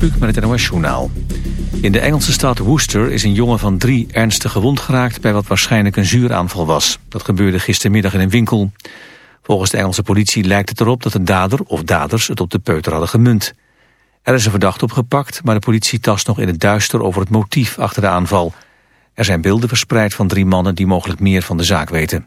Met het NOS Journaal. In de Engelse stad Worcester is een jongen van drie ernstig gewond geraakt... bij wat waarschijnlijk een zuuraanval was. Dat gebeurde gistermiddag in een winkel. Volgens de Engelse politie lijkt het erop dat de dader of daders het op de peuter hadden gemunt. Er is een verdachte opgepakt, maar de politie tast nog in het duister over het motief achter de aanval. Er zijn beelden verspreid van drie mannen die mogelijk meer van de zaak weten.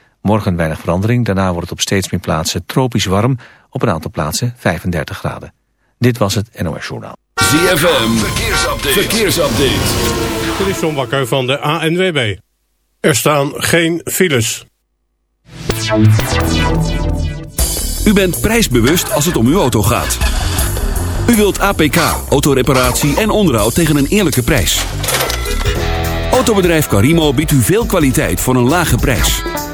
Morgen weinig verandering, daarna wordt het op steeds meer plaatsen tropisch warm. Op een aantal plaatsen 35 graden. Dit was het NOS Journaal. ZFM, verkeersupdate. verkeersupdate. Dit is John Bakker van de ANWB. Er staan geen files. U bent prijsbewust als het om uw auto gaat. U wilt APK, autoreparatie en onderhoud tegen een eerlijke prijs. Autobedrijf Carimo biedt u veel kwaliteit voor een lage prijs.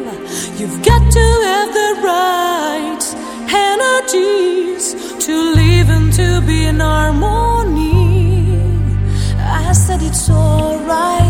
Positive. You've got to have the right energies to live and to be in harmony. I said it's. Alright.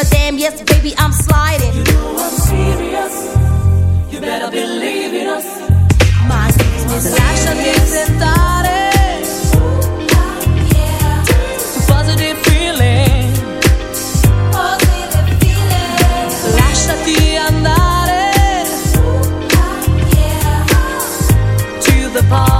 A damn, yes, baby, I'm sliding. You know I'm serious. You better believe in us. My business is Lasciati tentare. Positive feeling. Lasciati andare. To the positive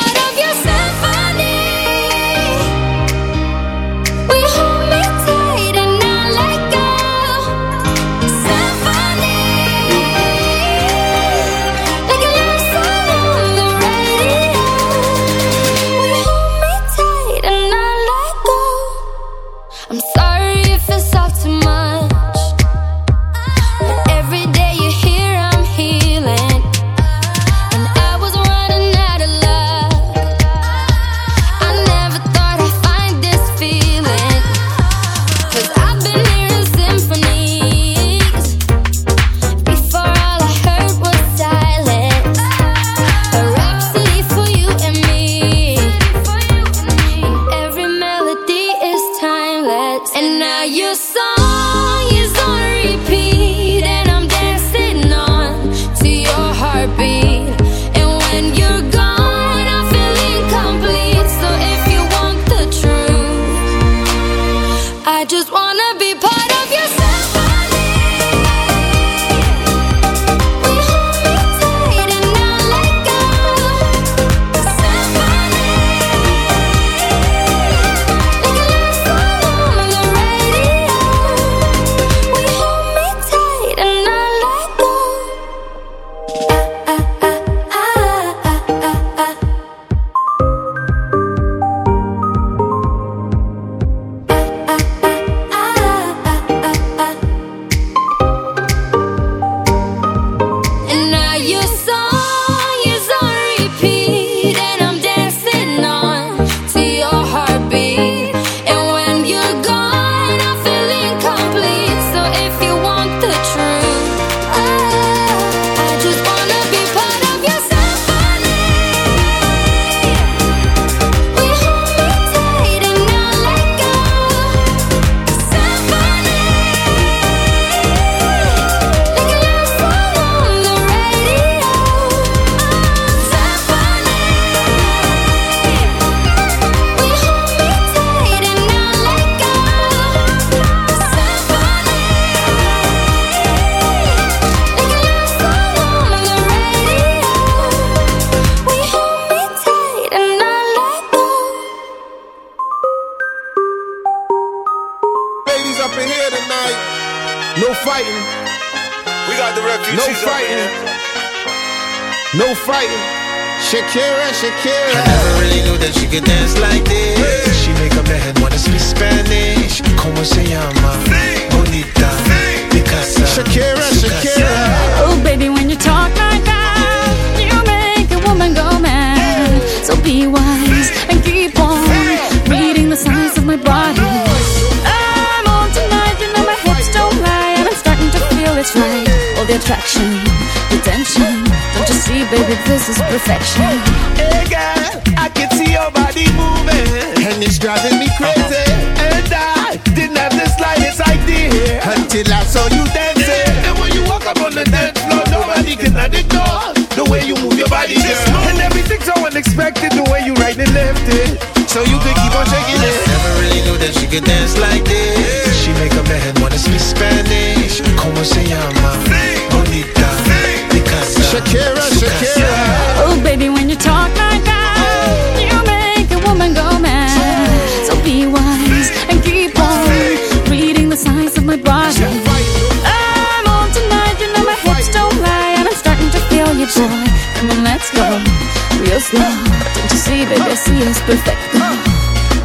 slow. Don't you see, baby, I see it's perfect.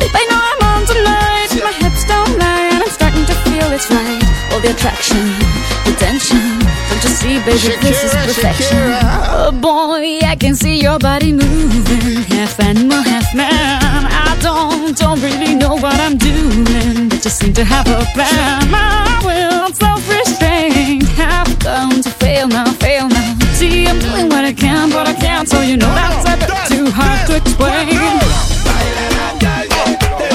Babe, I know I'm on tonight, my hips don't lie, and I'm starting to feel it's right. All the attraction, the tension. Don't you see, baby, this is perfection. Oh boy, I can see your body moving, half animal, half man. I don't, don't really know what I'm doing, but just seem to have a plan. My will, self-restraint, have come to fail now. See, I'm doing what I can, but I can't, so you know that's a bit too hard to explain. Baila en la calle, de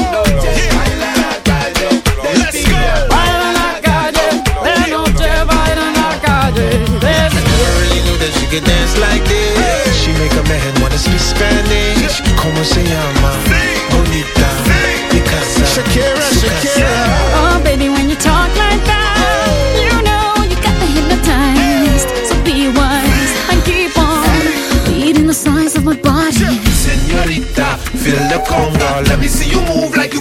noche baila en la calle. There's Never really knew that she could dance like this. She make a man wanna speak Spanish. Como se llama? Bonita. Picasa. Shakira, Shakira. Feel the conga. Let me see you move like you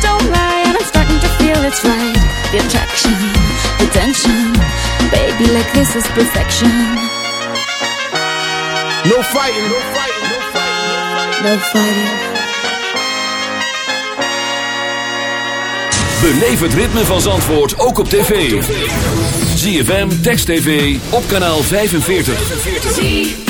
don't lie, and I'm starting to feel it's right. The attraction, the tension, baby. Like this is perfection. No fighting, no fighting, no fighting. No fighting. Beleef het ritme van Zandvoort ook op tv. ZFM, Text TV, op kanaal 45.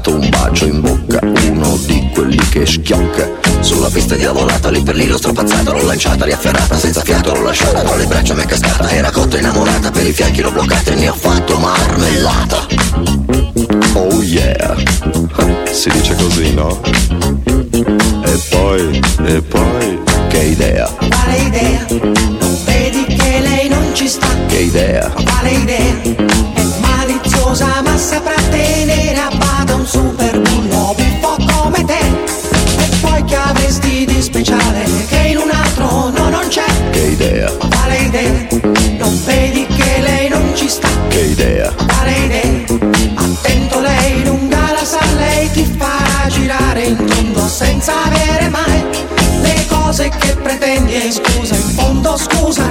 sparato un bacio in bocca, uno di quelli che schiocca. Sulla pista diavolata, lì per lì l'ho stroppazzata, l'ho lanciata, riafferrata, senza fiato l'ho lasciata, tra le braccia mi è cascata, era cotta innamorata, per i fianchi l'ho bloccata e ne ho fatto marmellata. Oh yeah, si dice così, no? E poi, e poi, che idea, Quale idea? Non vedi che lei non ci sta? che idea, Quale idea? È maliziosa ma saprà tenere a super bullo buffo come te. E poi che avresti di speciale che in un altro no non c'è? che idea, Quale idea? Non vedi che lei non ci sta? che idea, Quale idea? Attento lei lunga la sa, lei ti farà girare in tondo senza avere mai le cose che pretendi e scusa, in fondo scusa,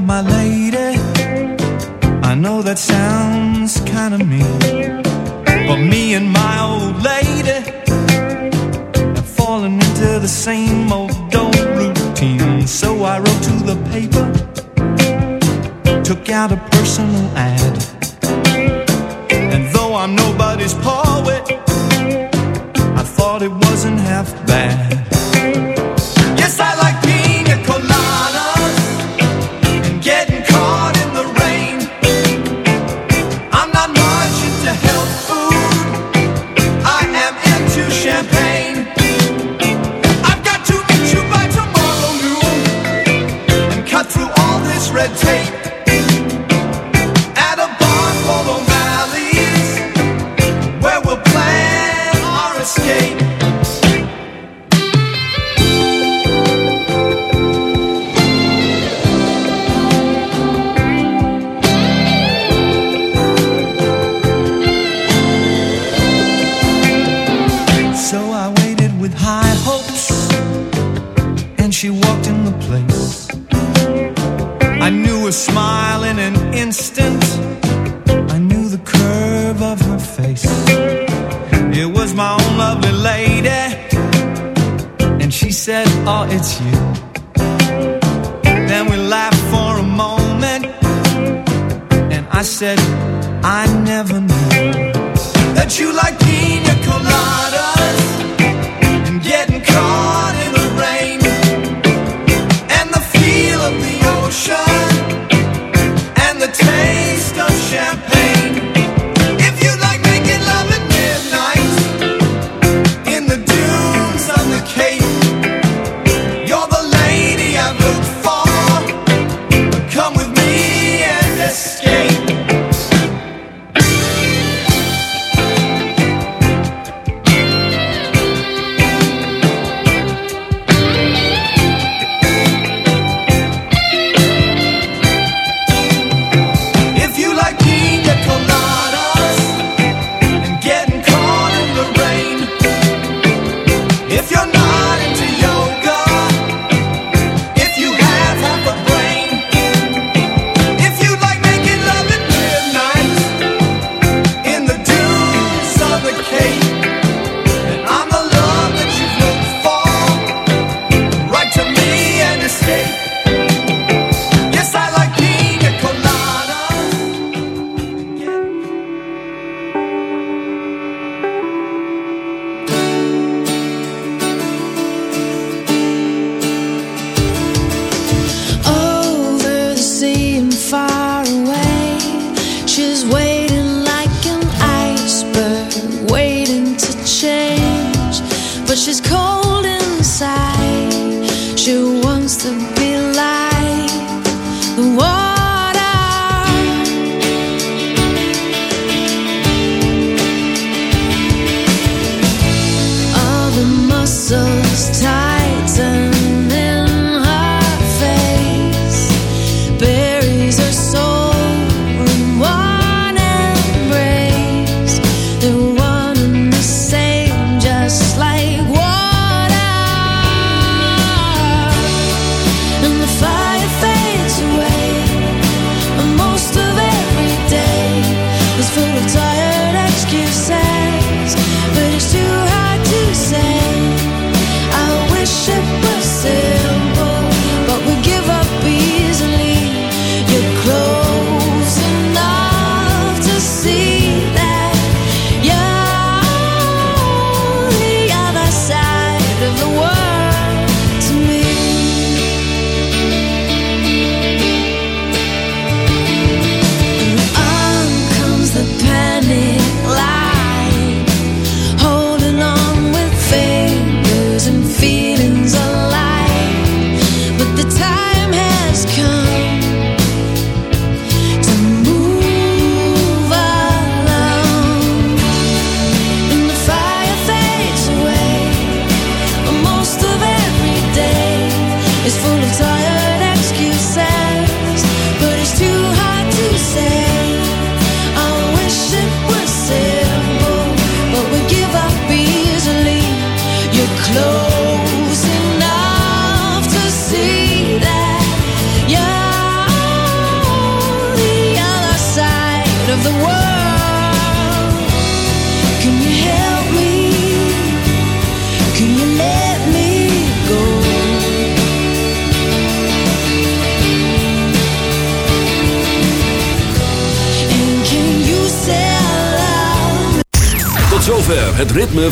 my lady. I know that sounds kinda mean, but me and my old lady have fallen into the same old old routine. So I wrote to the paper, took out a personal ad, and though I'm nobody's poet, I thought it wasn't half bad.